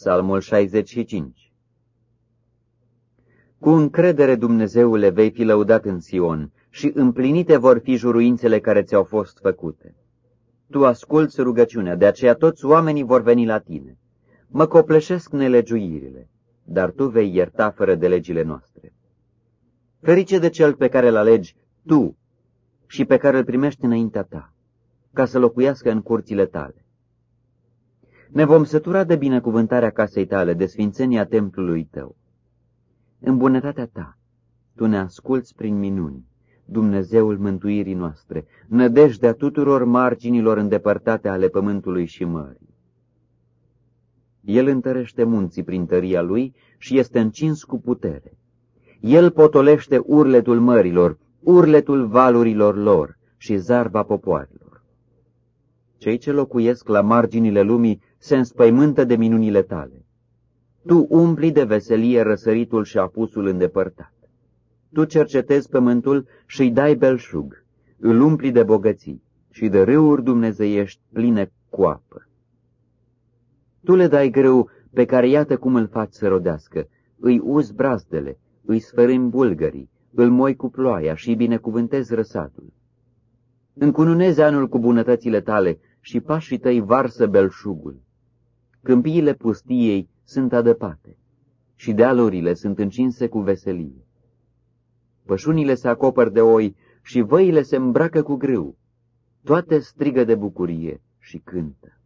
Psalmul 65 Cu încredere, Dumnezeule, vei fi lăudat în Sion și împlinite vor fi juruințele care ți-au fost făcute. Tu asculți rugăciunea, de aceea toți oamenii vor veni la tine. Mă copleșesc nelegiuirile, dar tu vei ierta fără de legile noastre. Ferice de cel pe care îl alegi tu și pe care îl primești înaintea ta, ca să locuiască în curțile tale. Ne vom sătura de binecuvântarea casei tale, de sfințenia templului tău. În bunătatea ta, tu ne asculți prin minuni, Dumnezeul mântuirii noastre, nădejdea tuturor marginilor îndepărtate ale pământului și mării. El întărește munții prin tăria lui și este încins cu putere. El potolește urletul mărilor, urletul valurilor lor și zarba popoarelor. Cei ce locuiesc la marginile lumii se înspăimântă de minunile tale. Tu umpli de veselie răsăritul și apusul îndepărtat. Tu cercetezi pământul și îi dai belșug, îl umpli de bogății și de râuri dumnezeiești pline cu apă. Tu le dai greu pe care iată cum îl faci să rodească, îi uzi brazdele, îi sfărâm bulgării, îl moi cu ploaia și binecuvântezi răsatul. Încununezi anul cu bunătățile tale și pașii tăi varsă belșugul. Câmpiile pustiei sunt adăpate și dealurile sunt încinse cu veselie. Pășunile se acopăr de oi și văile se îmbracă cu grâu. Toate strigă de bucurie și cântă.